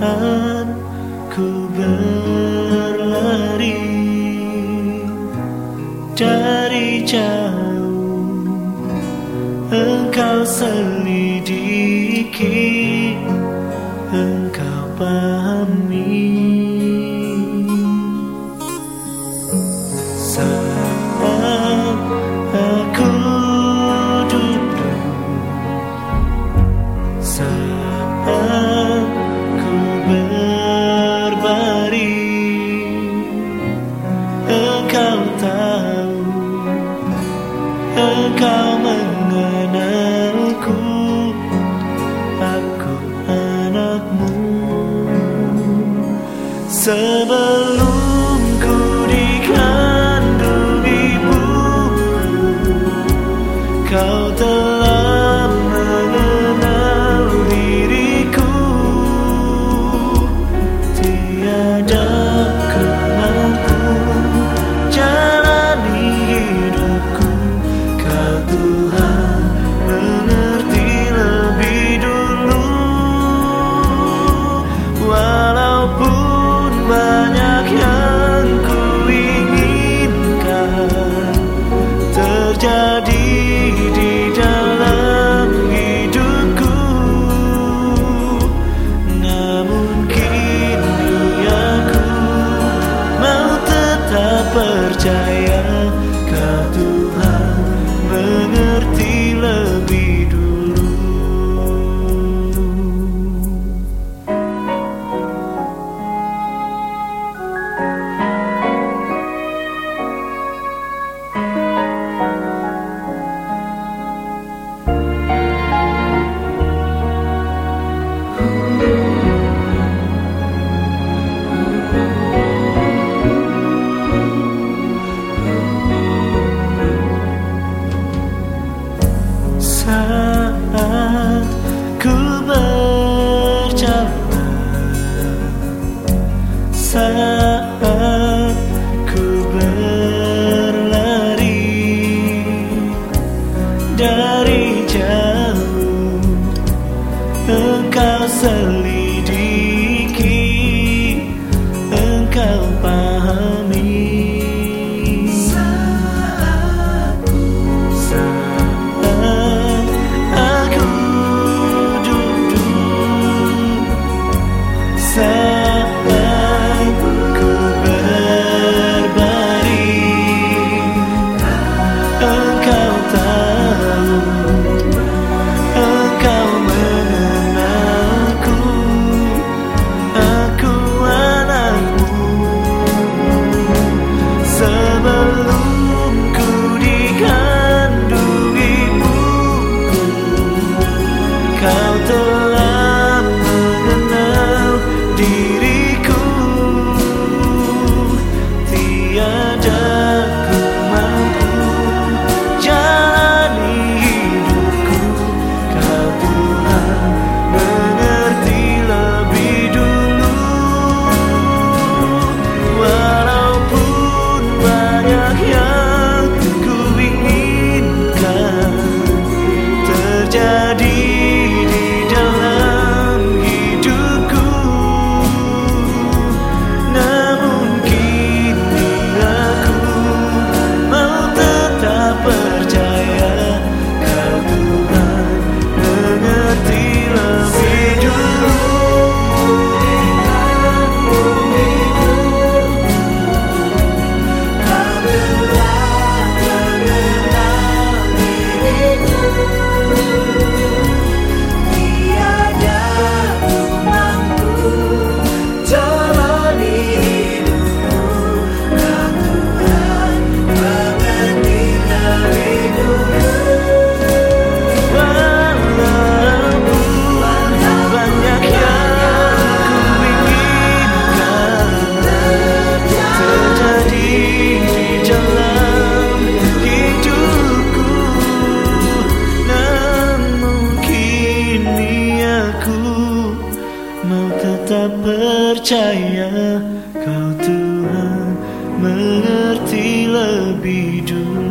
Tuhan ku berlari dari jauh. Engkau selidiki Engkau pandang 高的 dari jauh engkau selalu percaya kau Tuhan mengerti lebih dulu.